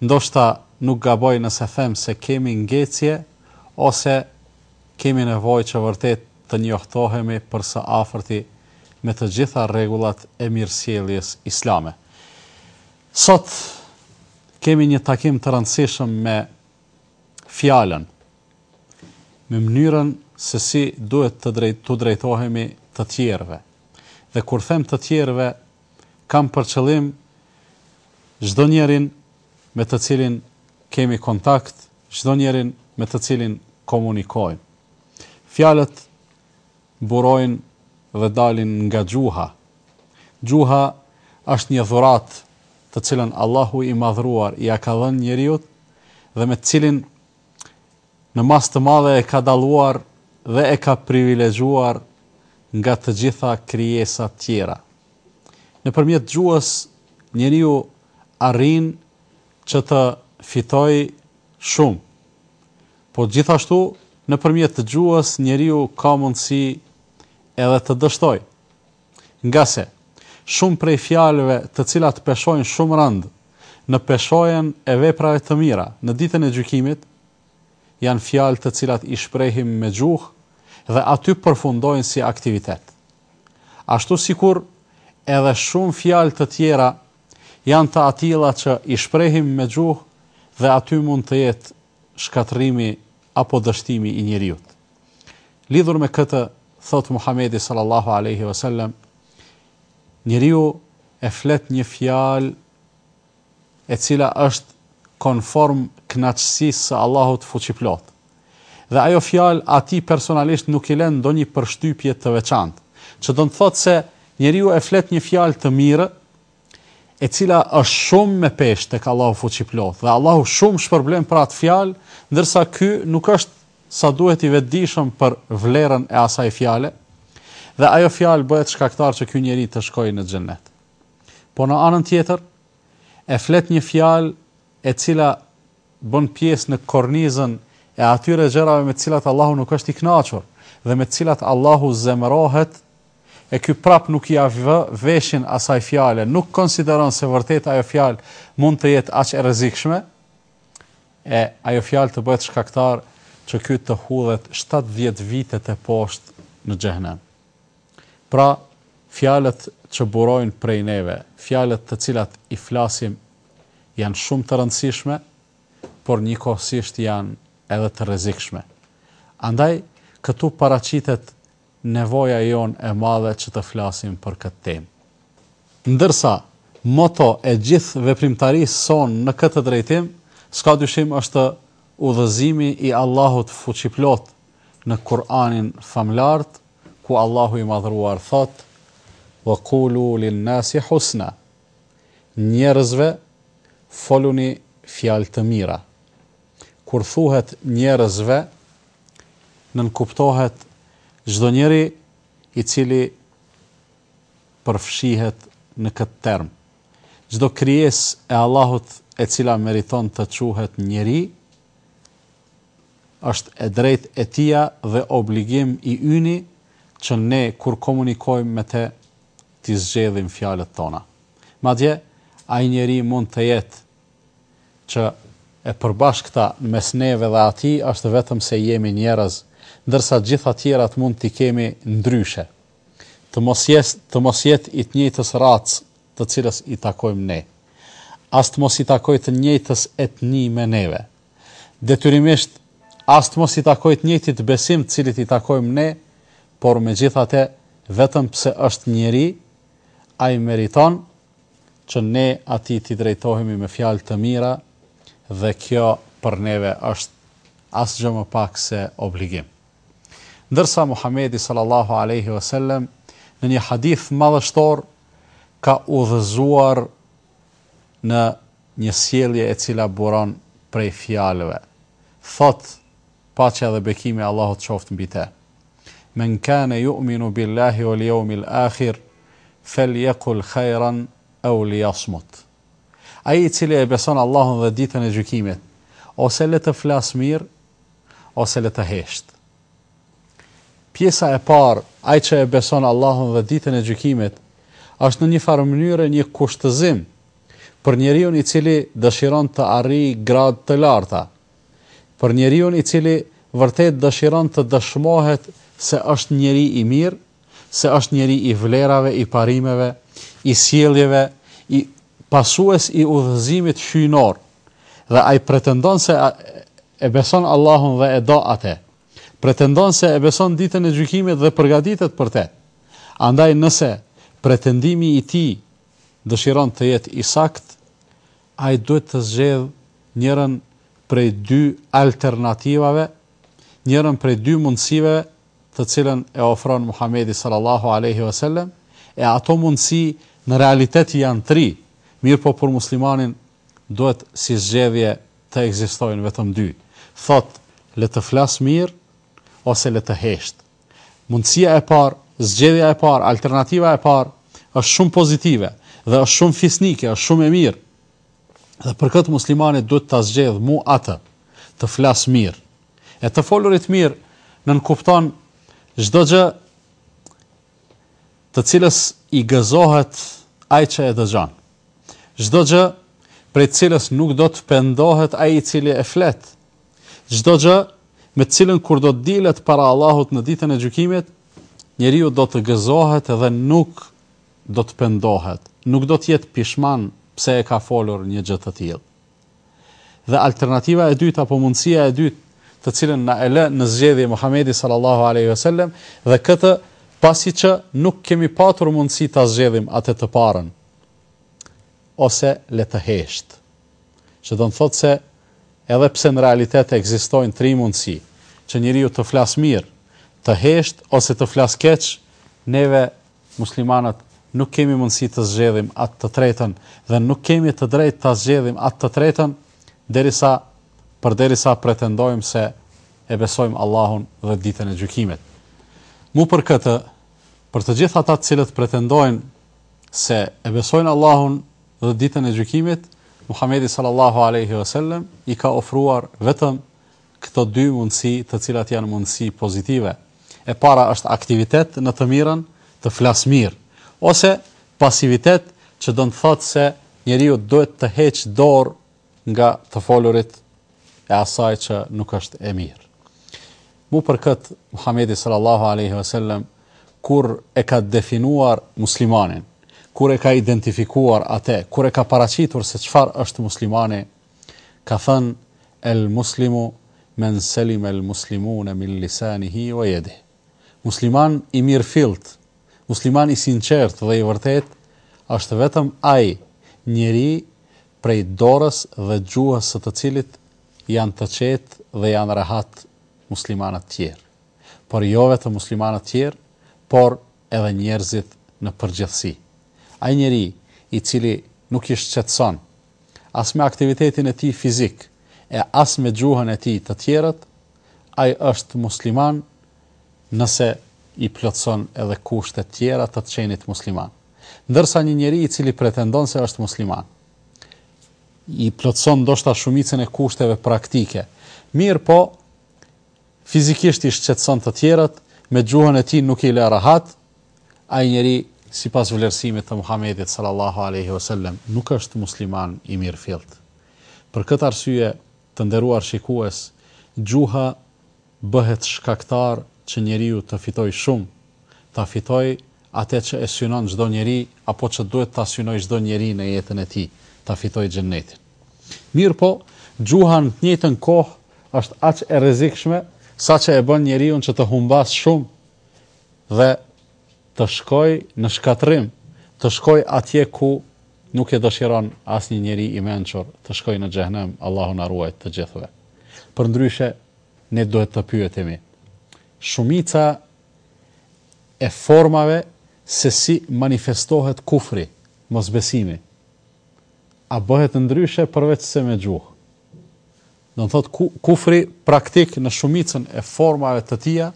Ndoshta nuk gaboj nëse them se kemi ngecje ose kemi nevojë që vërtet të njohtohemi për së afërti me të gjitha rregullat e mirësjelljes islame. Sot kemi një takim të rëndësishëm me fjalën, me mënyrën se si duhet t'u drejtohemi të tjerëve. Dhe kur them të tjerëve, kam për qëllim çdo njeri me të cilin kemi kontakt, çdo njeri me të cilin komunikojmë. Fjalët burojnë dhe dalin nga gjuha. Gjuha është një dhuratë të cilën Allahu i madhëruar ia ka dhënë njeriut dhe me të cilën në masë të madhe e ka dalluar dhe e ka privilegjuar nga të gjitha krijesat tjera. Nëpërmjet gjuhës, njeriu arrin që të fitojë shumë. Po gjithashtu, nëpërmjet gjuhës njeriu ka mundësi edhe të dështojë. Ngase, shumë prej fjalëve të cilat peshojnë shumë rëndë në peshojen e veprave të mira në Ditën e Gjykimit, janë fjalë të cilat i shprehim me gjuhë dhe aty përfundojnë si aktivitet. Ashtu sikur edhe shumë fjalë të tjera janë të atilla që i shprehim me gjuhë dhe aty mund të jetë shkatërrimi apo dështimi i njeriut. Lidhur me këtë, thotë Muhamedi sallallahu alejhi ve sellem, njeriu e flet një fjalë e cila është konform kënaqësisë së Allahut Fuqiplotë. Dhe ajo fjalë atij personalisht nuk i lën ndonjë përshtypje të veçantë, që do të thotë se njeriu e flet një fjalë të mirë, e cila është shumë me peshë tek Allahu Fuqiplotë dhe Allahu shumë shpërblen për atë fjalë, ndërsa ky nuk është sa duhet i vetëdijshëm për vlerën e asaj fjale, dhe ajo fjalë bëhet shkaktar që ky njeri të shkojë në Xhennet. Po në anën tjetër, e flet një fjalë e cila bën pjesë në kornizën e atyre gjërave me të cilat Allahu nuk është i kënaqur dhe me të cilat Allahu zemërohet, e ky prapë nuk ia vë veshin asaj fjale, nuk konsideron se vërtet ajo fjalë mund të jetë aq e rrezikshme, e ajo fjalë të bëhet shkaktar që ky të hudhet shtatëdhjetë vite teposhtë në xhehenem. Pra, fjalët që burojnë prej neve, fjalët të cilat i flasim janë shumë të rëndësishme, por njëkohësisht janë edhe të rrezikshme. Andaj, këtu paraqitet nevoja jonë e madhe që të flasim për këtë temë. Ndërsa, moto e gjithë veprimtarisë sonë në këtë drejtim, s'ka dyshim është udhëzimi i Allahut fuqiplotë në Kur'anin famëlartë ku Allahu i Madhëruar thotë, Wa qulu lin-nasi husna, Njerëzve foluni fjalë të mira. Kur thuhet njerëzve, nënkuptohet çdo njeri i cili përfshihet në këtë term. Çdo krijesë e Allahut e cila meriton të quhet njeri, Është e drejtë e tija dhe obligim i yni që ne kur komunikojmë me te t'i zgjedhim fjalët tona. Madje, ai njeri mund të jetë që e përbashkëta mes neve dhe atij është vetëm se jemi njerëz, ndërsa gjitha tjerat mund t'i kemi ndryshe. Të mos jes, të mos jetë i të njëjtës racë të cilës i takojmë ne. As të mos i takojë të njëjtës etni me neve. Detyrimisht, as të mos i takojë të njëjtit besim të cilit i takojmë ne, por megjithate, vetëm pse është njeri, ai meriton që ne atij t'i drejtohemi me fjalë të mira dhe kjo për neve është asgjë më pak se obligim. Ndërsa Muhamedi sallallahu alejhi vesellem në një hadith madhështor ka udhëzuar në një sjellje e cila buron prej fjalëve thotë paqja dhe bekimi i Allahut qoftë mbi te Men kane yu'minu billahi wal yawmil akhir felyekul khayran aw liyasmut Ai i cili e beson Allahun dhe ditën e gjykimit ose le të flasë mirë ose le të heshtë Pjesa e parë, ai që e beson Allahun dhe Ditën e Gjykimit, është në një farë mënyre një kushtëzim për njeriun i cili dëshiron të arrijë gradë të larta, për njeriun i cili vërtet dëshiron të dëshmohet se është njeri i mirë, se është njeri i vlerave, i parimeve, i sjelljeve, i pasues i udhëzimit hyjnor dhe ai pretendon se e beson Allahun dhe e do Ate. pretendon se e beson Ditën e Gjykimit dhe përgatitet për te. Andaj nëse pretendimi i tij dëshiron të jetë i saktë, ai duhet të zgjedhë njërën prej dy alternativave, njërën prej dy mundësive të cilën e ofron Muhamedi sallallahu alejhi ve sellem, e ato mundësi në realitet janë tri, mirëpo për muslimanin duhet si zgjedhje të ekzistojnë vetëm dy, thotë le të flasë mirë ose le të heshtë. Mundësia e parë, zgjedhja e parë, alternativa e parë është shumë pozitive dhe është shumë fisnike, është shumë e mirë. Dhe për këtë muslimani duhet ta zgjedh mu atë, të flas mirë. E të folurit mirë nënkupton çdo gjë të cilës i gëzohet ai që e dëgjon. Çdo gjë prej të cilës nuk do të pendohet ai i cili e flet. Çdo gjë me të cilën kur do të dilet para Allahut në ditën e gjykimit, njeriu do të gëzohet dhe nuk do të pendohet, nuk do të jetë pishman pse e ka folur një gjë të tillë. Dhe alternativa e dytë apo mundësia e dytë të cilën na e lë në zgjedhje Muhamedi sallallahu alejhi ve sellem dhe këtë pasi që nuk kemi patur mundësi ta zgjedhim atë të parën ose le të heshtë. Që do të thotë se edhe pse në realitet ekzistojnë tri mundësi, që njeriu të flasë mirë, të heshtë ose të flasë keq, neve Muslimanët nuk kemi mundësi të zgjedhim atë të tretën dhe nuk kemi të drejtë ta zgjedhim atë të tretën derisa përderisa pretendojmë se e besojmë Allahun dhe Ditën e Gjykimit. Mu për këtë, për të gjithë ata të cilët pretendojnë se e besojnë Allahun dhe Ditën e Gjykimit, Muhamedi sallallahu alaihi wasallam i ka ofruar vetëm këto dy mundësi të cilat janë mundësi pozitive. E para është aktivitet në të mirën, të flas mirë, ose pasivitet që do të thotë se njeriu duhet të heq dorë nga të folurit e asaj që nuk është e mirë. Mu për këtë Muhamedi sallallahu alaihi wasallam kur e ka definuar muslimanin, kur e ka identifikuar atë, kur e ka paraqitur se çfarë është muslimani, Ka thënë, El muslimu men selime el muslimune min lisanihi wa yedih. Musliman i mirëfilltë, musliman i sinqertë dhe i vërtetë është vetëm ai njeri prej dorës dhe gjuhës së të cilit janë të qetë dhe janë rehat muslimanët tjerë. Por jo vetëm muslimanët tjerë, por edhe njerëzit në përgjithësi. Ai njeri i cili nuk i shqetëson As me aktivitetin e tij fizik e as me gjuhën e tij të tjerët, ai është musliman nëse i plotëson edhe kushtet tjera të të qenit musliman. Ndërsa një njeri i cili pretendon se është musliman, i plotëson ndoshta shumicën e kushteve praktike, mirëpo fizikisht i shqetëson të tjerët, me gjuhën e tij nuk i lë rahat, Ai njeri, sipas vlerësimit të Muhamedit sallallahu alejhi ve sellem, nuk është musliman i mirëfilltë. Për këtë arsye, të nderuar shikues, gjuha bëhet shkaktar që njeriu të fitojë shumë, ta fitojë atë që e synon çdo njeri apo që duhet ta synojë çdo njeri në jetën e tij, ta fitojë xhennetin. Mirëpo, gjuha në të njëjtën kohë është aq e rrezikshme saqë e bën njeriun që të humbasë shumë dhe të shkojë në shkatërrim, të shkojë atje ku nuk e dëshiron asnjë njeri i mençur, të shkojë në xhehenem, Allahu na ruajt të gjithëve. Përndryshe, ne duhet të pyetemi, shumica e formave se si manifestohet kufri, mosbesimi, a bëhet ndryshe përveçse me gjuhë? Do të thotë, kufri praktik në shumicën e formave të tija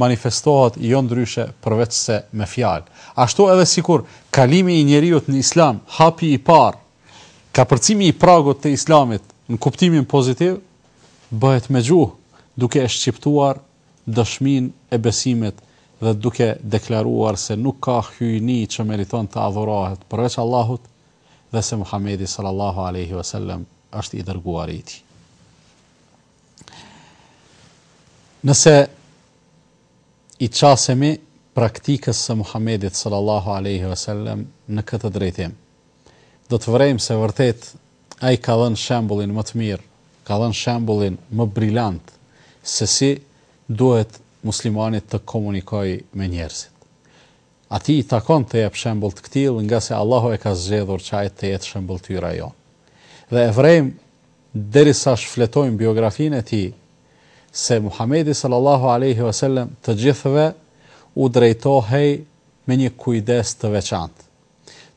manifestohet jo ndryshe përveçse me fjalë. Ashtu edhe sikur kalimi i njeriut në Islam, hapi i parë, kapërcimi i pragut të Islamit në kuptimin pozitiv, bëhet me gjuhë, duke e shqiptuar dëshminë e besimit dhe duke deklaruar se nuk ka hyjni që meriton të adhurohet përveç Allahut, dhe se Muhamedi sallallahu alejhi ve sellem është i dërguari i Tij. Nëse i qasemi praktikës së Muhamedit sallallahu alejhi ve sellem në këtë drejtim, do të vërejmë se vërtet ai ka dhënë shembullin më të mirë, ka dhënë shembullin më brilant se si duhet muslimani të komunikojë me njerëzit. Atij i takon të jep shembull të këtillë ngase Allahu e ka zgjedhur që ai të jetë shembëlltyra jonë. Dhe e vrejmë derisa shfletojmë biografinë e tij se Muhamedi sallallahu alejhi ve sellem të gjithëve u drejtohej me një kujdes të veçantë.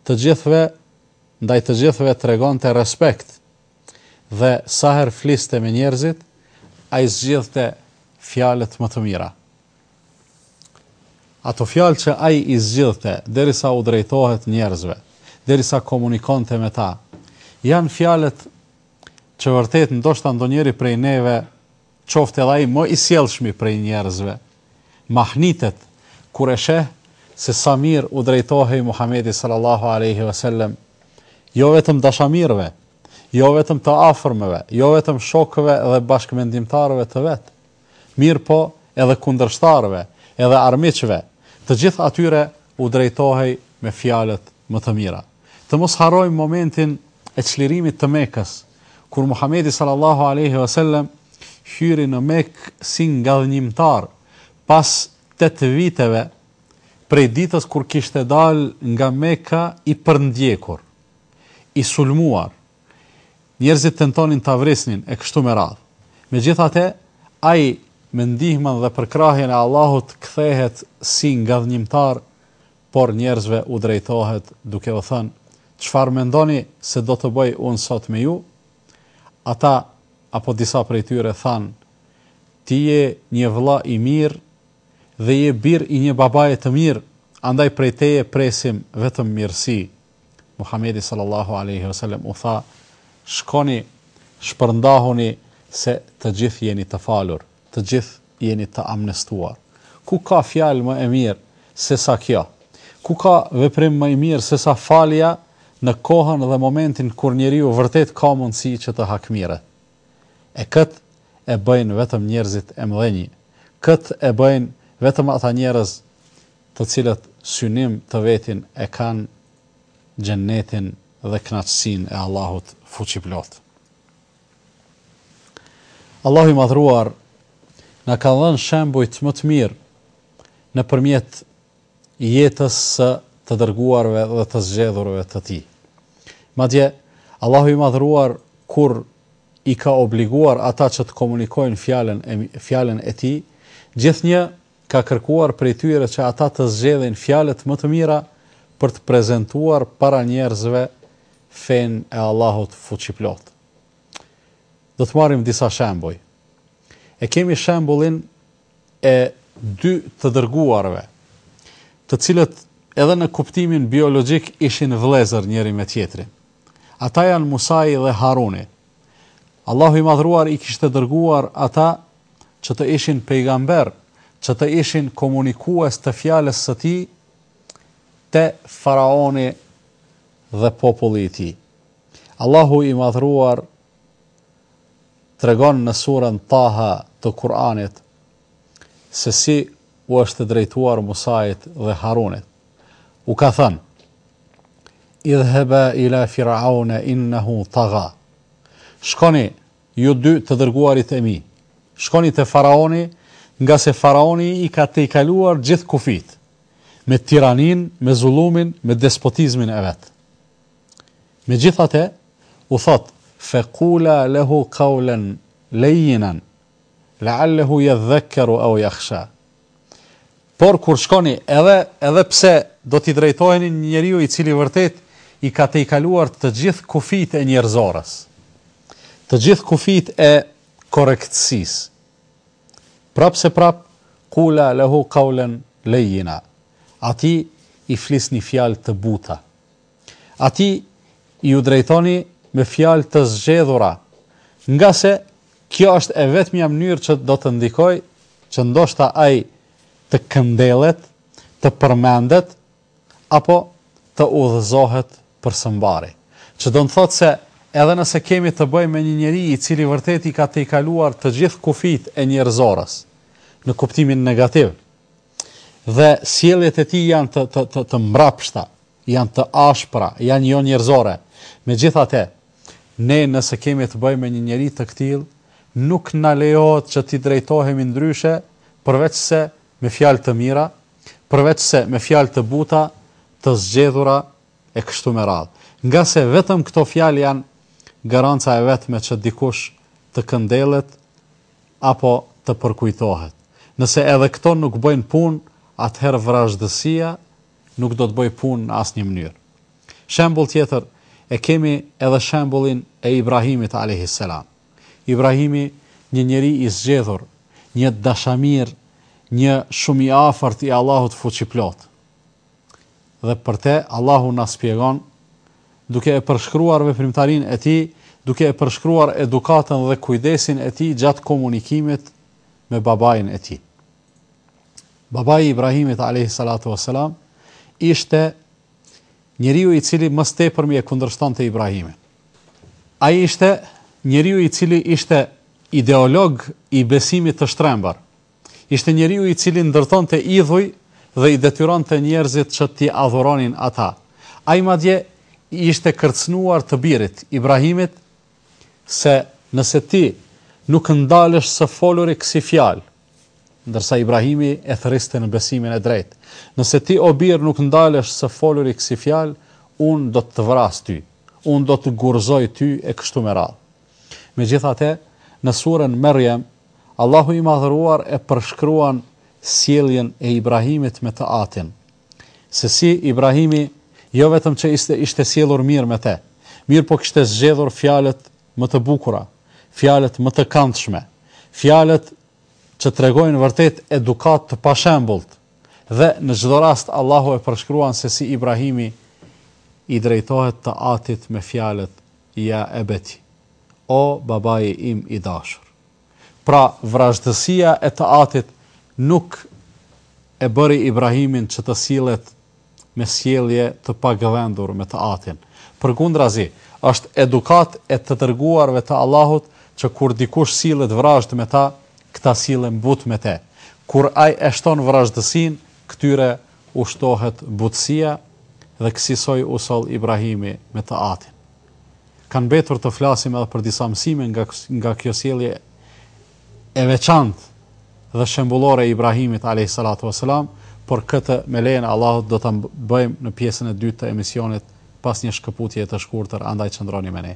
Të gjithëve ndaj të gjithëve tregonte respekt dhe sa herë fliste me njerëzit, ai zgjidhte fjalët më të mira. Ato fjalë që ai i zgjidhte derisa u drejtohet njerëzve, derisa komunikonte me ta, janë fjalët që vërtet ndoshta ndonjëri prej neve, qoftë edhe ai më i sjellshmi prej njerëzve, mahnitet kur e sheh se sa mirë u drejtohej Muhamedi sallallahu alejhi ve sellem jo vetëm dashamirëve, jo vetëm të afërmëve, jo vetëm shokëve dhe bashkëmendimtarëve të vet, Mirëpo, edhe kundërshtarëve, edhe armiqve, të gjithë atyre u drejtohej me fjalët më të mira. Të mos harrojmë momentin e çlirimit të Mekës, kur Muhamedi sallallahu alejhi ve sellem hyri në Mekë si ngadhnjimtar, pas tetë viteve prej ditës kur kishte dalë nga Meka i përndjekur, i sulmuar, Njerëzit tentonin ta vrisnin e kështu me radhë. Megjithatë, ai me ndihmën dhe përkrahjen e Allahut kthehet si ngadhnjimtar, por njerëzve u drejtohet duke u thënë, Çfarë mendoni se do të bëj unë sot me ju? Ata, apo disa prej tyre, thanë, Ti je një vëlla i mirë dhe je bir i një babaje të mirë, andaj prej teje presim vetëm mirësi. Muhamedi sallallahu alejhi ve selem u tha, Shkoni, shpërndahuni se të gjithë jeni të falur, të gjithë jeni të amnestuar. Ku ka fjalë më e mirë sesa kjo? Ku ka veprim më i mirë sesa falja në kohën dhe momentin kur njeriu vërtet ka mundësi që të hakmiret? E këtë e bëjnë vetëm njerëzit e mëdhenj. Këtë e bëjnë vetëm ata njerëz të cilët synim të vetin e kanë Xhennetin dhe kënaqësinë e Allahut Fuqiplotë. Allahu i Madhëruar na ka dhënë shembujt më të mirë nëpërmjet jetës së të dërguarve dhe të zgjedhurve të Tij. Madje Allahu i Madhëruar kur i ka obliguar ata që të komunikojnë fjalën e fjalën e Tij, gjithnjë ka kërkuar prej tyre që ata të zgjedhin fjalët më të mira për të prezentuar para njerëzve fenë e Allahut Fuqiplotë. Do të marrim disa shembuj. E kemi shembullin e dy të dërguarve, të cilët edhe në kuptimin biologjik ishin vëllezër njëri me tjetrin. Ata janë Musai dhe Haruni. Allahu i Madhruar i kishte dërguar ata që të ishin pejgamber, që të ishin komunikues të fjalës së tij te faraoni dhe populli i tij. Allahu i madhruar tregon në surën Taha të Kur'anit se si u është drejtuar Musait dhe Harunit. U ka thënë: Idhheba ila fir'aune innehu taga. Shkoni Ju dy të dërguarit e mi, shkoni te faraoni, ngase faraoni i ka tejkaluar gjithë kufijtë, me tiraninë, me zullumin, me despotizmin e vet. Megjithatë, u thotë, Fekula lehu kaulen lejjinen, leallehu jedhdhekkeru au jahsha. Por kur shkoni edhe edhe pse do t'i drejtoheni një njeriu i cili vërtet i ka tejkaluar të gjithë kufijtë e njerëzores. Të gjithë kufijtë e korrektësisë. Prapë se prapë kula lehu kaulen lejjina, atij i flisni fjalë të buta. Atij iu drejtoni me fjalë të zgjedhura, ngase kjo është e vetmja mënyrë që do të ndikojë që ndoshta ai të këndellet, të përmendet apo të udhëzohet për së mbari. Që do të thotë se edhe nëse kemi të bëjmë me një njeri i cili vërtet i ka tejkaluar të gjithë kufijtë e njerëzores, në kuptimin negativ, Dhe sjelljet e tij janë të të të, të mbrapshta, janë të ashpra, janë jonjerëzore. Megjithatë, ne nëse kemi të bëjmë me një njeri të këtillë, nuk na lejohet që t'i drejtohemi ndryshe përveçse me fjalë të mira, përveçse me fjalë të buta, të zgjedhura e kështu me radhë. Ngase vetëm këto fjalë janë garanca e vetme që dikush të këndellet apo të përkujtohet. Nëse edhe këto nuk bëjnë punë, atëherë vrazhdësia nuk do të bëjë punë në asnjë mënyrë. Shembull tjetër e kemi edhe shembullin e Ibrahimit alejhi selam. Ibrahimi, një njeri i zgjedhur, një dashamir, një shumë i afërt i Allahut Fuqiplotë. Dhe për te Allahu na spjegon, duke e përshkruar veprimtarinë e tij, duke e përshkruar edukatën dhe kujdesin e tij gjatë komunikimit me babain e tij. Babai i Ibrahimit alejhi salatu ves selam ishte njeriu i cili më së tepërmi e kundërshtonte Ibrahimin. Ai ishte njeriu i cili ishte ideolog i besimit të shtrembër, Ishte njeriu i cili ndërtonte idhuj dhe i detyronte njerëzit që t'i adhuronin ata. Ai madje i ishte kërcënuar të birit, Ibrahimit, se nëse ti nuk ndalesh së foluri kësi fjalë, ndërsa Ibrahimi e thërriste në besimin e drejtë, Nëse ti o bir nuk ndalesh së foluri kësi fjalë, unë do të të vras ty, unë do të gurëzoj ty e kështu me radhë. Megjithatë, në suren Merjem, Allahu i Madhëruar e përshkruan sjelljen e Ibrahimit me të atin, se si Ibrahimi jo vetëm që ishte ishte sjellur mirë me te, mirëpo kishte zgjedhur fjalët më të bukura, fjalët më të këndshme, fjalët që tregojnë vërtet edukatë të pashembullt, dhe në çdo rast Allahu e përshkruan se si Ibrahimi i drejtohet të atit me fjalët Ja ebeti, O babai im i dashur. Pra, vrazhdësia e të atit nuk e bëri Ibrahimin që të sillet me sjellje të pavend me të atin. Përkundrazi, është edukatë e të dërguarve të Allahut që kur dikush sillet vrazhdë me ta, këta sillen butë me te. Kur ai e shton vrazhdësinë këtyre u shtohet butësia dhe kësisoj u soll Ibrahimi me të atin. Kanë mbetur të flasim edhe për disa mësime nga nga kjo sjellje e veçantë dhe shembullore e Ibrahimit alejhi salatu vesselam, por këtë me lejen e Allahut do ta bëjmë në pjesën e dytë të emisionit pas një shkëputjeje të shkurtër, andaj qëndroni me ne.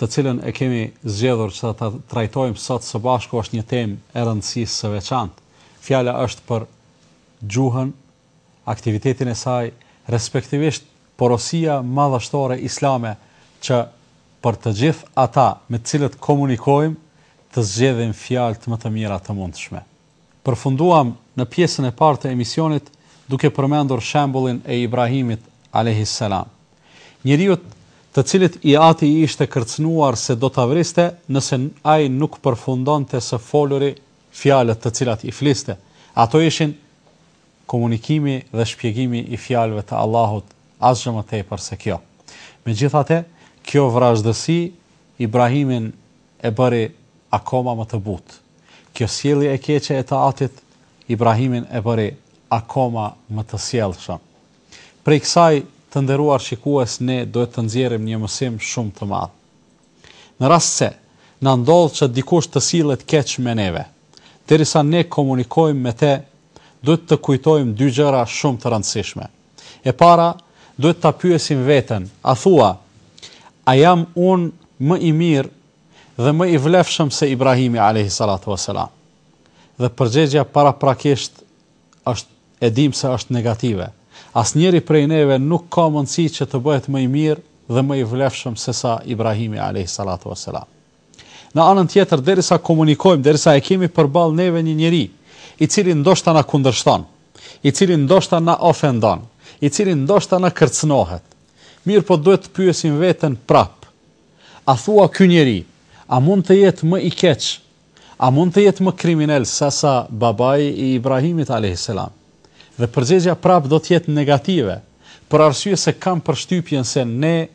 të cilën e kemi zgjedhur që ta trajtojmë sot së bashku është një temë e rëndësisë së veçantë. Fjala është për gjuhën, aktivitetin e saj, respektivisht porosia madhështore islame që për të gjithë ata me të cilët komunikojmë të zgjedhim fjalët më të mira të mundshme. Përfunduam në pjesën e parë të emisionit duke përmendur shembullin e Ibrahimit, alejhi selam, njeriut të cilit i ati i ishte kërcënuar se do ta vriste nëse ai nuk përfundonte së foluri fjalët të cilat i fliste. Ato ishin komunikimi dhe shpjegimi i fjalëve të Allahut, asgjë më tepër se kjo. Megjithate, kjo vrazhdësi Ibrahimin e bëri akoma më të butë. Kjo sjellje e keqe e të atit, Ibrahimin e bëri akoma më të sjellshëm. Prej kësaj, të nderuar shikues, ne duhet të nxjerrim një mësim shumë të madh. Në rast se, na ndodh që dikush të sillet keq me neve, derisa ne komunikojmë me te, duhet të kujtojmë dy gjëra shumë të rëndësishme. E para, duhet ta pyesim veten, a thua, A jam unë më i mirë dhe më i vlefshëm se Ibrahimi alejhi salatu ves selam? Dhe përgjegjja paraprakisht është e dimë se është negative. Asnjëri prej neve nuk ka mundësi që të bëhet më i mirë dhe më i vlefshëm sesa Ibrahimi alejhi salatu ves selam. Në anën tjetër, derisa komunikojmë, derisa e kemi përballë neve një njeri, i cili ndoshta na kundërshton, i cili ndoshta na ofendon, i cili ndoshta na kërcënohet, mirëpo duhet të pyesim veten prapë, A thua ky njeri, a mund të jetë më i keq, a mund të jetë më kriminel sesa babai i Ibrahimit alejhi selam? Dhe përgjegjja prapë do të jetë negative, për arsye se kam përshtypjen se ne,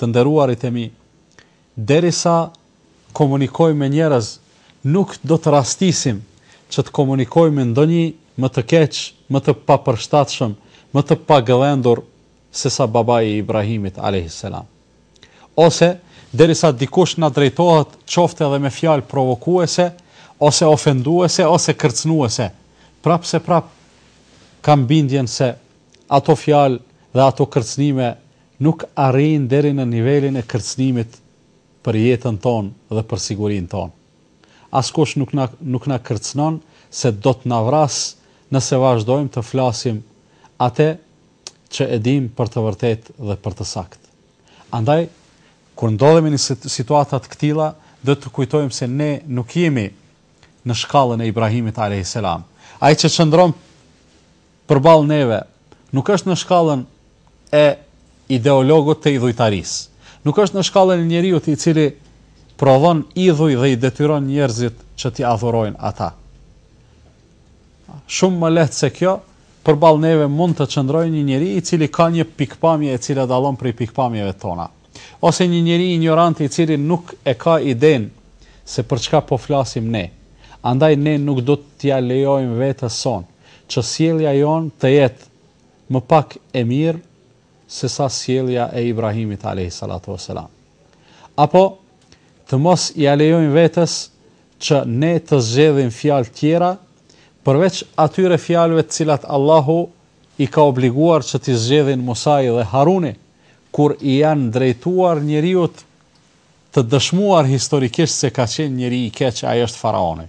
të nderuarit e mi, Derisa komunikojmë me njerëz, nuk do të rastisim që të komunikojmë me ndonjë më të keq, më të papërshtatshëm, më të pagëdhendur sesa babai i Ibrahimit, alejhi selam. Ose, derisa dikush na drejtohet qoftë edhe me fjalë provokuese, ose ofenduese, ose kërcënuese, prapëseprapë kam bindjen se ato fjalë dhe ato kërcënime Nuk arrijnë deri në nivelin e kërcënimit për jetën tonë dhe për sigurinë tonë. Askush nuk na nuk na kërcënon se do të na vrasë nëse vazhdojmë të flasim atë që e dimë për të vërtetë dhe për të saktë. Andaj, kur ndodhemi në situata të këtilla, do të kujtojmë se ne nuk jemi në shkallën e Ibrahimit alejhi selam. Ai që qëndron përballë neve nuk është në shkallën e ideologut të idhujtarisë, nuk është në shkallën e njeriut i cili prodhon idhuj dhe i detyron njerëzit që t'i adhurojnë ata. Shumë më lehtë se kjo, përballë neve mund të qëndrojë një njeri i cili ka një pikpamje e cila dallon prej pikpamjeve tona, ose një njeri injorant i cili nuk e ka idenë se për çka po flasim ne. Andaj ne nuk do t'ia lejojmë vetes sonë. që sjellja jonë të jetë më pak e mirë se sa sjellja e Ibrahimit alejhi salatu ue selam. Apo të mos ia lejojmë vetes që ne të zgjedhim fjalë tjera përveç atyre fjalëve të cilat Allahu i ka obliguar që t'i zgjedhin Musai dhe Haruni kur i janë drejtuar njeriut të dëshmuar historikisht se ka qenë njeri i keq, ai është faraoni.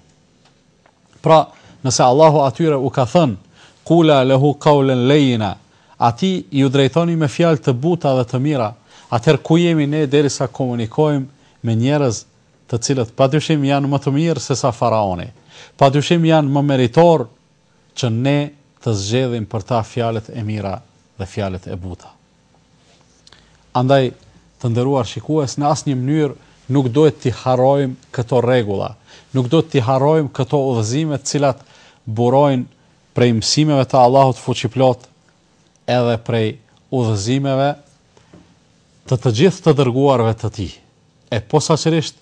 Pra, nëse Allahu atyre u ka thënë, Qula lehu qawlan layyina, atij iu drejtoni me fjalë të buta dhe të mira, atëherë ku jemi ne derisa komunikojmë me njerëz të cilët padyshim janë më të mirë sesa faraoni, padyshim janë më meritorë që ne të zgjedhim për ta fjalët e mira dhe fjalët e buta. Andaj, të nderuar shikues, në asnjë mënyrë nuk duhet t'i harrojmë këto rregulla, nuk duhet t'i harrojmë këto udhëzime të cilat burojnë prej mësimeve të Allahut Fuqiplotë edhe prej udhëzimeve të të gjithë të dërguarve të Tij, e posaçërisht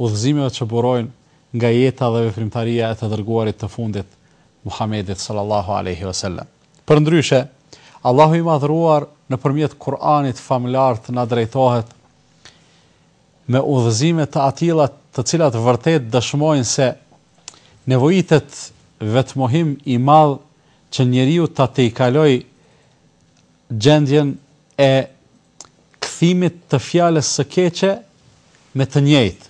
udhëzimeve që burojnë nga jeta dhe veprimtaria e të Dërguarit të Fundit, Muhamedit sallallahu alejhi ve selem. Përndryshe, Allahu i Madhëruar nëpërmjet Kur'anit famëlartë na drejtohet me udhëzime të atilla të cilat vërtet dëshmojnë se nevojitet vetmohim i madh që njeriu ta tejkalojë gjendjen e kthimit të fjalës së keqe me të njëjtë.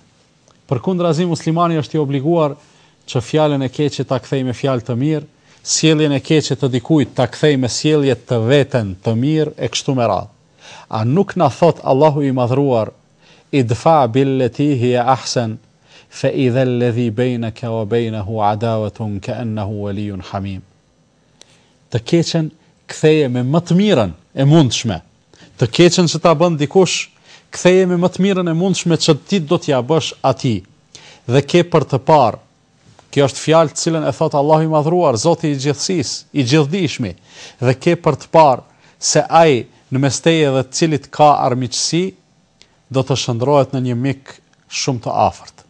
Përkundrazi muslimani është i obliguar që fjalën e keqe ta kthejë me fjalë të mirë, sjelljen e keqe të dikujt ta kthejë me sjellje të veten të mirë e kështu me radhë. A nuk na thotë Allahu i Madhëruar, Idfa billeti hije ahsen, fe idhel ledhi bejneke wa bejnehu adawatun ke'ennehu waliyun hamim. Të keqen ktheje me më të mirën e mundshme. Të keqen që ta bën dikush, ktheje me më të mirën e mundshme që ti do t'ia bësh atij. Dhe ke për të parë. Kjo është fjalë të cilën e thotë Allahu i Madhëruar, Zoti i Gjithësisë, i Gjithdijshmi. Dhe ke për të parë se ai në mes teje dhe të cilit ka armiqësi, do të shndërrohet në një mik shumë të afërt.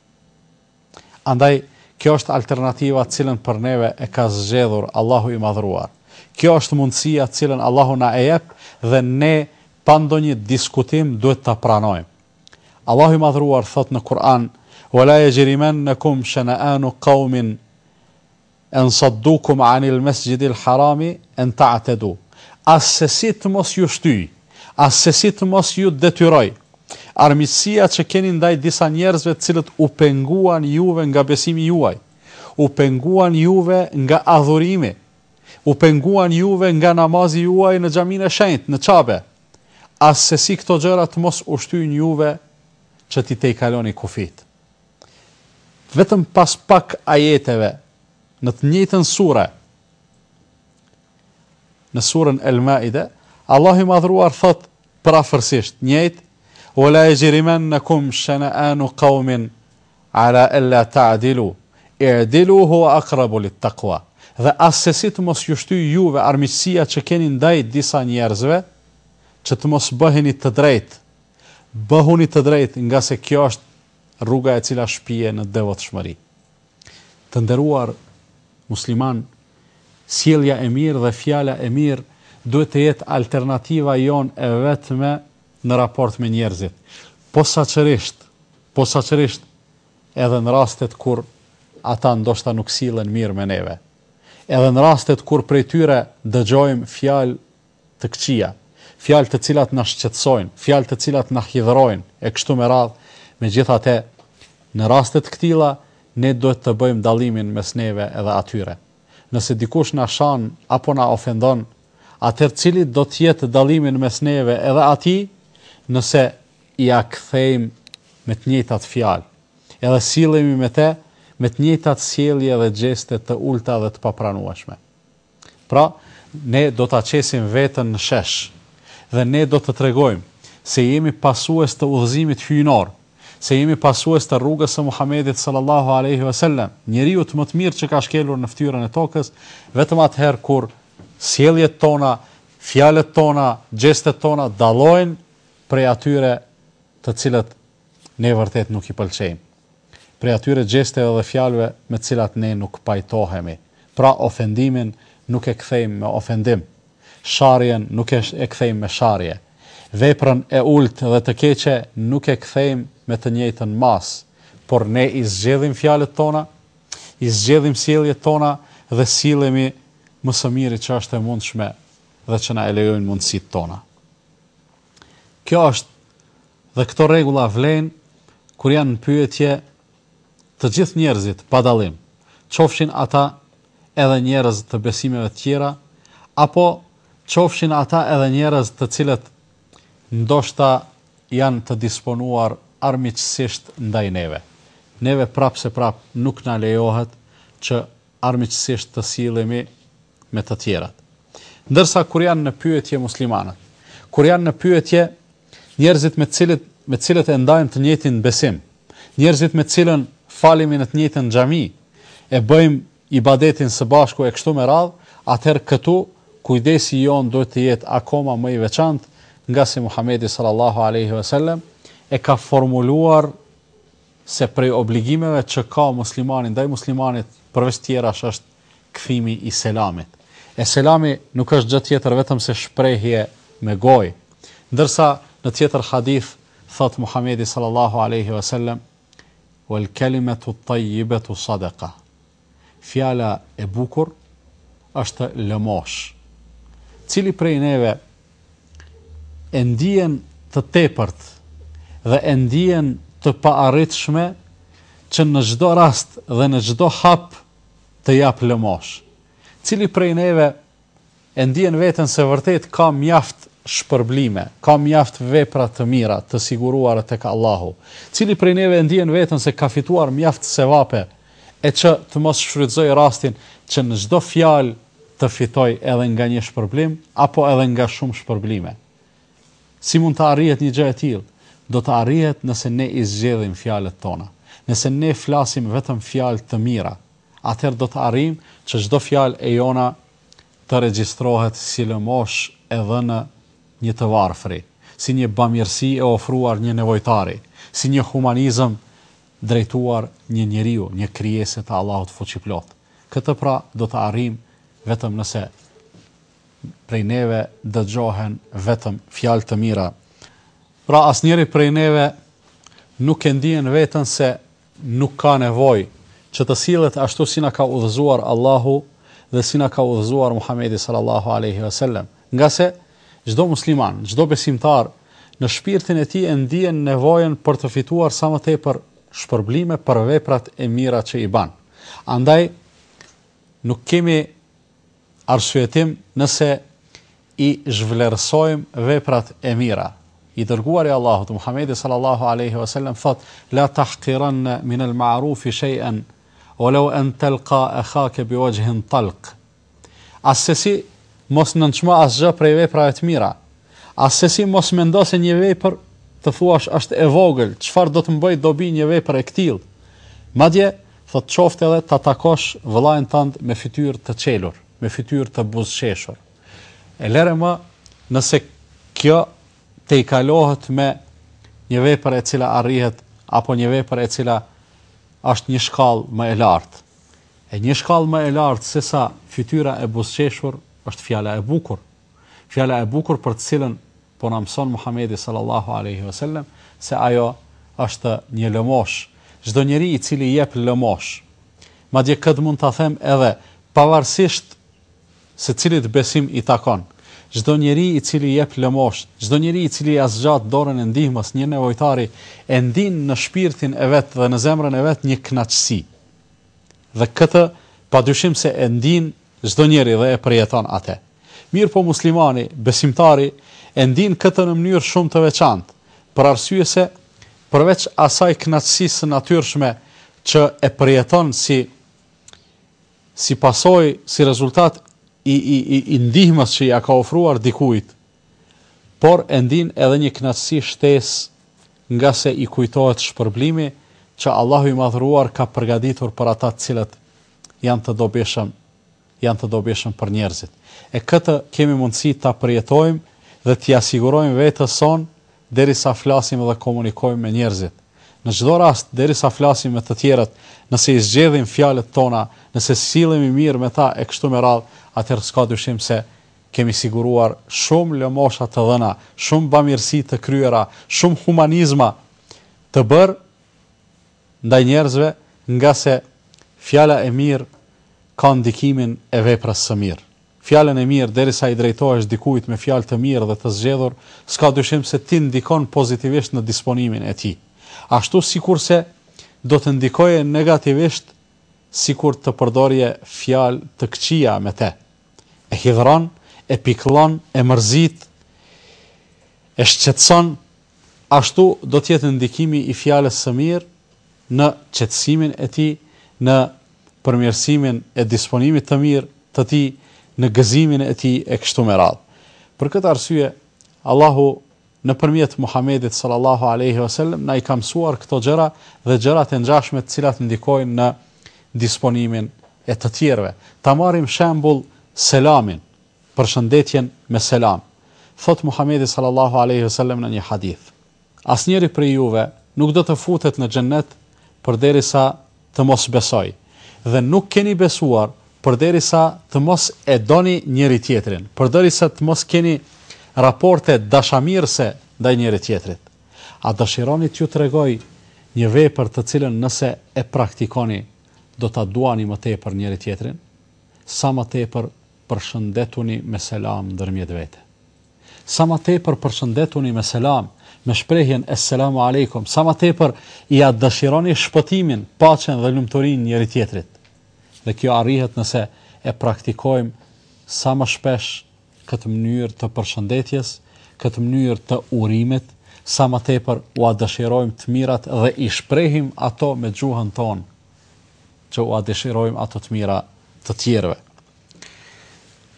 Andaj, kjo është alternativa të cilën për neve e ka zgjedhur Allahu i Madhëruar. Kjo është mundësia të cilën Allahu na e jep dhe ne pa ndonjë diskutim duhet ta pranojmë. Allahu i Madhëruar thotë në Kur'an: "Wala yajrimannakum shana'anu qaumin" En saddukum anil mesjidil harami en ta'tedu, Assesi të mos ju shtyjë, assesi të mos ju detyrojë, armiqësia që keni ndaj disa njerëzve të cilët u penguan juve nga besimi juaj, u penguan juve nga adhurimi, u penguan juve nga namazi juaj në Xhaminë e Shenjtë, në Qabe. Assesi këto gjëra të mos u shtyjnë juve që t'i tejkaloni kufijtë. Vetëm pas pak ajeteve në të njëjtën sure, në surën El Maide, Allah i madhruar thotë përafërsisht njëjtë, ue la jexhrimennekum sheneanu kaumin ala el-la ta'dilu, i'dilu huve akrabu lit-takua, dhe assesi të mos ju shtyjë juve armiqësia që keni ndaj disa njerëzve, që të mos bëheni të drejtë, bëhuni të drejtë ngase kjo është Rruga e cila shpie në devotshmëri. Të nderuar muslimanë, sjellja e mirë dhe fjala e mirë duhet të jetë alternativa jonë e vetme në raport me njerëzit, posaçërisht, posaçërisht edhe në rastet kur ata ndoshta nuk sillen mirë me neve. Edhe në rastet kur prej tyre dëgjojmë fjalë të këqija, fjalë të cilat na shqetësojnë, fjalë të cilat na hidhërojnë e kështu me radhë, megjithatë në raste të këtilla ne duhet të bëjmë dallimin mes neve edhe atyre. Nëse dikush na shan apo na ofendon, atëherë cili do të jetë dallimi mes neve edhe atij, nëse ia kthejmë me të njëjtat fjalë, edhe sillemi me te me të njëjtat sjellje dhe gjeste të ulta dhe të papranueshme. Pra, ne do ta qesim veten në shesh dhe ne do të tregojmë se jemi pasues të udhëzimit hyjnor, se jemi pasues të rrugës së Muhamedit sallallahu alejhi ve selem, njeriut më të mirë që ka shkelur në ftyrën e tokës, vetëm atëherë kur sjelljet tona, fjalët tona, gjestet tona dallojnë prej atyre të cilat Ne vërtet nuk i pëlqejmë. Prej atyre gjesteve dhe fjalëve me të cilat ne nuk pajtohemi. Pra ofendimin nuk e kthejmë me ofendim. Sharjen nuk e kthejmë me sharje. Veprën e ultë dhe të keqe nuk e kthejmë me të njëjtën masë, por ne i zgjedhim fjalët tona, i zgjedhim sjelljet tona dhe sillemi më së miri që është e mundshme dhe që na e lejojnë mundësitë tona. Kjo është dhe këto rregulla vlejnë kur janë në pyetje të gjithë njerëzit pa dallim, qofshin ata edhe njerëz të besimeve të tjera, apo qofshin ata edhe njerëz të cilët ndoshta janë të disponuar armiqësisht ndaj neve. Neve prapëseprapë nuk na lejohet që armiqësisht të sillemi me të tjerat. Ndërsa kur janë në pyetje muslimanët, kur janë në pyetje njerëzit me të cilët me të cilët e ndajmë të njëjtin besim, njerëzit me të cilën falemi në të njëjtën xhami, e bëjmë ibadetin së bashku e kështu me radhë, atëherë këtu kujdesi jonë duhet të jetë akoma më i veçantë, ngase Muhamedi sallallahu alaihi wasallam e ka formuluar se prej obligimeve që ka muslimani ndaj muslimanit përveç tjerash është kthimi i selamit. E selami nuk është gjë tjetër vetëm se shprehje me gojë. Ndërsa në tjetër hadith thotë Muhamedi sallallahu alejhi vesellem, "Wal kalimatu tayyibatu sadaka", Fjala e bukur është lëmoshë. Cili prej neve e ndien të tepërt dhe e ndien të paarritshme që në çdo rast dhe në çdo hap të japë lëmoshë? Cili prej neve E ndien veten se vërtet ka mjaft shpërblime, ka mjaft vepra të mira të siguruara tek Allahu. Cili prej neve e ndien veten se ka fituar mjaft sevape e që të mos shfrytëzojë rastin që në çdo fjalë të fitojë edhe nga një shpërblim apo edhe nga shumë shpërblime? Si mund të arrihet një gjë e tillë? Do të arrihet nëse ne i zgjedhim fjalët tona, nëse ne flasim vetëm fjalë të mira, atëherë do të arrijmë që çdo fjalë e jona të regjistrohet si lëmoshë e dhënë një të varfri, si një bamirësi e ofruar një nevojtari, si një humanizëm drejtuar një njeriu, një krijese të Allahut Fuqiplotë. Këtë pra do të arrijmë vetëm nëse prej neve dëgjohen vetëm fjalë të mira. Pra asnjëri prej neve nuk e ndien veten se nuk ka nevojë që të sillet ashtu si na ka udhëzuar Allahu dhe si na ka udhëzuar Muhamedi sallallahu alejhi ve sellem, ngase çdo musliman, çdo besimtar në shpirtin e tij e ndien nevojën për të fituar sa më tepër shpërblime për veprat e mira që i bën. Andaj nuk kemi arsyetim nëse i zhvlerësojmë veprat e mira, i Dërguari i Allahut, Muhamedi sallallahu alejhi ve sellem thotë, La tahqiranna min al-ma'rufi shay'an walau an talqa akhake bi wajhin talq. Assesi mos nënçmo asgjë prej veprave të mira. Assesi mos mendo se një vepër të thuash është e vogël, çfarë do të më bëjë dobi një vepër e këtillë. Madje Thotë qoftë edhe ta takosh vëllain tand me fytyrë të qelur, me fytyrë të buzëqeshur. E lere më nëse kjo tejkalohet me një vepër e cila arrihet apo një vepër e cila është një shkallë më e lartë. E një shkallë më e lartë se sa fytyra e buzëqeshur është fjala e bukur. Fjala e bukur për të cilën Po na mëson Muhamedi sallallahu alejhi ve selem se ajo është një lëmoshë. Çdo njeri i cili jep lëmoshë, madje këtë mund ta them edhe pavarësisht se cilit besim i takon, çdo njeri i cili jep lëmoshë, çdo njeri i cili ia zgjat dorën e ndihmës një nevojtari, e ndin në shpirtin e vet dhe në zemrën e vet një kënaqësi. Dhe këtë padyshim se e ndin Çdo njeri dhe e përjeton ate. Mirëpo muslimani, besimtari, e ndin këtë në mënyrë shumë të veçantë, për arsye se, përveç asaj kënaqësisë së natyrshme që e përjeton si si pasojë, si rezultat i i i i ndihmës që ia ka ofruar dikujt, por e ndin edhe një kënaqësi shtesë ngase i kujtohet shpërblimi që Allahu i Madhëruar ka përgaditur për ata të cilët janë të dobishëm janë të dobishëm për njerëzit. E këtë kemi mundësi ta përjetojmë dhe t'ia sigurojmë vetes sonë derisa flasim dhe komunikojmë me njerëzit. Në çdo rast, derisa flasim me të tjerët, nëse i zgjedhim fjalët tona, nëse sillemi mirë me ta e kështu me radhë, atëherë s'ka dyshim se kemi siguruar shumë lëmosha të dhëna, shumë bamirësi të kryera, shumë humanizma të bërë ndaj njerëzve ngase fjala e mirë ka ndikimin e veprës së mirë. Fjalën e mirë derisa i drejtohesh dikujt me fjalë të mirë dhe të zgjedhur, s'ka dyshim se ti ndikon pozitivisht në disponimin e tij. Ashtu sikurse do të ndikoje negativisht sikur të përdorje fjalë të këqija me te. E hidhëron, e pikëllon, e mërzit, e shqetëson Ashtu do të jetë ndikimi i fjalës së mirë në qetësimin e tij, në përmirësimin e disponimit të mirë të tij, në gëzimin e tij e kështu me radhë. Për këtë arsye, Allahu nëpërmjet Muhamedit sallallahu alejhi ve selem na i ka mësuar këto gjëra dhe gjërat e ngjashme të cilat ndikojnë në disponimin e të tjerëve. Ta marrim shembull selamin. përshëndetjen me selam. Thotë Muhamedi sallallahu alejhi ve selem në një hadith, Asnjëri prej juve nuk do të futet në Xhennet përderisa të mos besojë, dhe nuk keni besuar përderisa të mos e doni njëri-tjetrin, përderisa të mos keni raporte dashamirëse ndaj njëri-tjetrit. A dëshironi t'ju tregoj një vepër të cilën nëse e praktikoni do ta duani më tepër njëri-tjetrin? Sa më tepër përshëndetuni me selam ndërmjet vete. Sa më tepër përshëndetuni me selam, me shprehjen Esselamu Alejkum, sa më tepër ia dëshironi shpëtimin, paqen dhe lumturinë njëri-tjetrit. Dhe kjo arrihet nëse e praktikojmë sa më shpesh këtë mënyrë të përshëndetjes, këtë mënyrë të urimit, sa më tepër ua dëshirojmë të mirat dhe i shprehim ato me gjuhën tonë. që ua dëshirojmë ato të mira të tjerëve.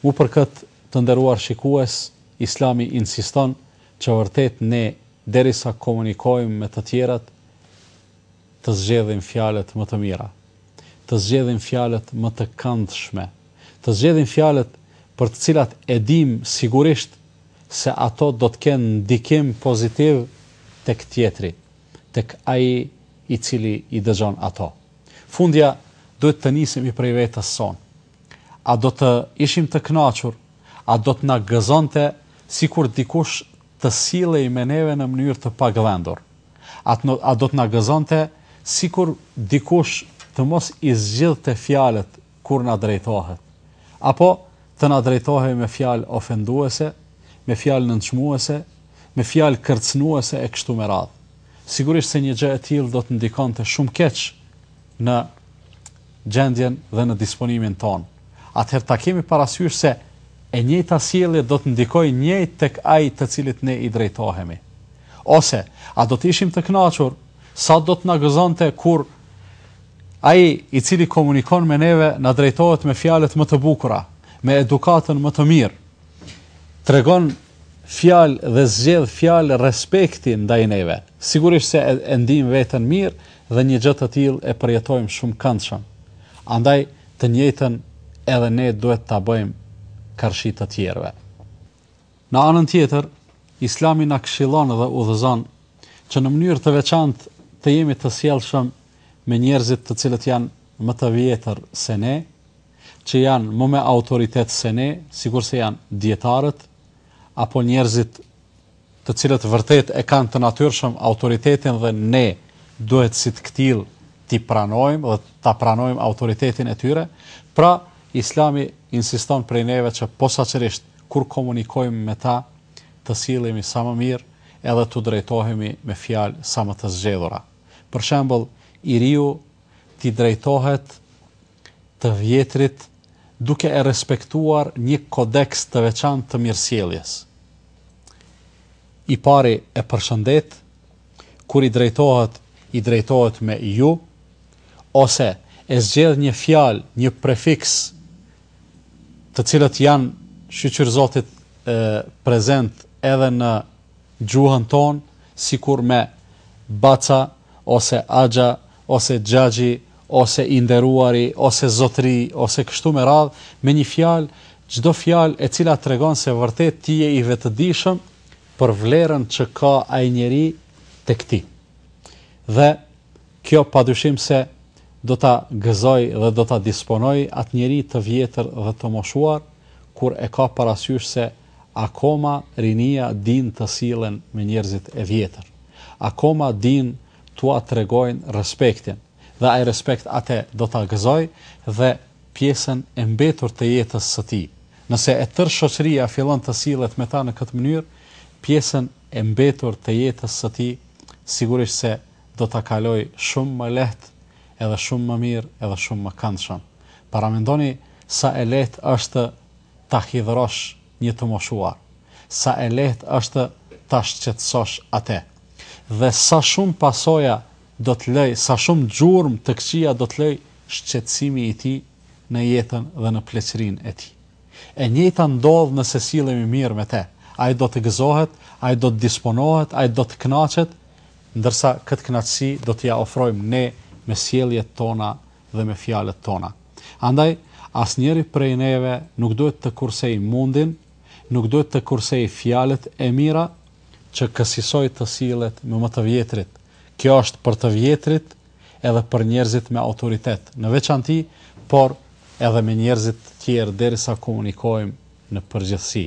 Mu për këtë, të nderuar shikues, Islami insiston që vërtet ne derisa komunikojmë me të tjerët, të zgjedhim fjalët më të mira, të zgjedhim fjalët më të këndshme, të zgjedhim fjalët për të cilat e dimë sigurisht se ato do të kenë ndikim pozitiv tek tjetri. tek ai i cili i dëgjon ato. Fundja, duhet të nisemi prej vetes sonë. A do të ishim të kënaqur, a do të na gëzonte sikur dikush të sillej me neve në mënyrë të pagdhendur? A do të na gëzonte sikur dikush të mos i zgjidhte fjalët kur na drejtohet, apo të na drejtohej me fjalë ofenduese, me fjalë nënçmuese, me fjalë kërcënuese e kështu me radhë. Sigurisht se një gjë e tillë do të ndikonte shumë keq në gjendjen dhe në disponimin tonë. Atëherë ta kemi parasysh se e njëjta sjellje do të ndikojë njëjtë tek ai të cilit ne i drejtohemi. Ose, a do të ishim të kënaqur sa do të na gëzonte kur Ai, i cili komunikon me neve, na drejtohet me fjalët më të bukura, me edukatën më të mirë, tregon fjalë dhe zgjedh fjalë respekti ndaj neve. Sigurisht se e ndimë veten mirë dhe një gjë të tillë e përjetojmë shumë këndshëm. Andaj, të njëjtën edhe ne duhet ta bëjmë karshi të tjerëve. Në anën tjetër, Islami na këshillon dhe udhëzon që në mënyrë të veçantë të jemi të sjellshëm me njerëzit të cilët janë më të vjetër se ne, që janë më me autoritet se ne, sikurse janë dijetarët apo njerëzit të cilët vërtet e kanë të natyrshëm autoritetin dhe ne duhet si të këtillë t'i pranojmë dhe ta pranojmë autoritetin e tyre, pra islami insiston prej neve që posaçërisht kur komunikojmë me ta të sillemi sa më mirë edhe t'u drejtohemi me fjalë sa më të zgjedhura. Për shembull, i riu t'i drejtohet të vjetrit duke e respektuar një kodeks të veçantë të mirësjelljes. I pari e përshëndet, kur i drejtohet, i drejtohet me ju, ose e zgjedh një fjalë, një prefiks, të cilat janë, shyqyr zotit, prezent edhe në gjuhën tonë sikur me baca ose axha ose xhaxhi ose i nderuari ose zotri ose kështu me radhë me një fjalë çdo fjalë e cila tregon se vërtet ti je i vetëdijshëm për vlerën që ka ai njeri tek ti dhe kjo padyshim se do ta gëzoj dhe do ta disponoj atë njeri të vjetër dhe të moshuar kur e ka parasysh se Akoma rinia dinë të sillen me njerëzit e vjetër. Akoma dinë t'ua tregojnë respektin. Dhe ai respekt atë do ta gëzojë dhe pjesën e mbetur të jetës së tij. Nëse e tërë shoqëria fillon të sillet me ta në këtë mënyrë, pjesën e mbetur të jetës së tij sigurisht se do ta kalojë shumë më lehtë, edhe shumë më mirë, edhe shumë më këndshëm. Paramendoni sa e lehtë është ta hidhërosh një të moshuar, sa e lehtë është ta shqetësosh atë. Dhe sa shumë pasoja do të lëjë, sa shumë gjurmë të këqija do të lëjë shqetësimi i tij në jetën dhe në pleqërinë e tij. E njëjta ndodh nëse sillemi mirë me të. Ai do të gëzohet, ai do të disponohet, ai do të kënaqet, ndërsa këtë kënaqësi do t'ia ofrojmë ne me sjelljet tona dhe me fjalët tona. Andaj, asnjëri prej neve nuk duhet të kursejë mundin, nuk duhet të kursejë fjalët e mira, që kësisoj të sillet me më të vjetrit, kjo është për të vjetrit edhe për njerëzit me autoritet, në veçanti, por edhe me njerëzit tjerë derisa komunikojmë në përgjithësi.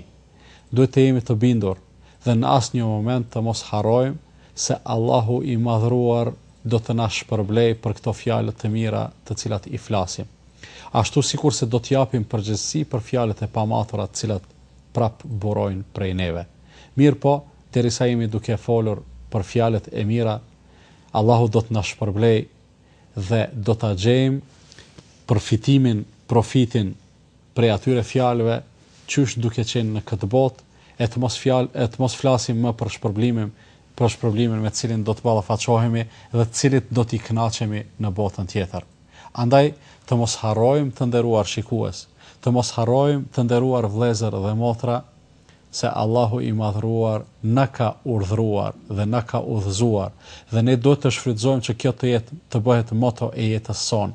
Duhet të jemi të bindur dhe në asnjë moment të mos harrojmë se Allahu i Madhëruar do të na shpërblejë për këto fjalë të mira të cilat i flasim. Ashtu sikurse do të japim përgjegjësi për fjalët e pamatura të cilat prap burojnë prej neve. Mirëpo, derisa jemi duke folur për fjalët e mira, Allahu do të na shpërblejë dhe do ta gjejmë përfitimin, profitin, prej atyre fjalëve qysh duke qenë në këtë botë, e të mos fjalë, e të mos flasim më për shpërblimin, për shpërblimin me të cilin do të ballafaqohemi dhe të cilit do t'i kënaqemi në botën tjetër. Andaj, të mos harrojmë, të nderuar shikues, të mos harrojmë, të nderuar vëllezër dhe motra, se Allahu i Madhëruar na ka urdhëruar dhe na ka udhëzuar dhe ne duhet të shfrytëzojmë që kjo të jetë, të bëhet moto e jetës sonë.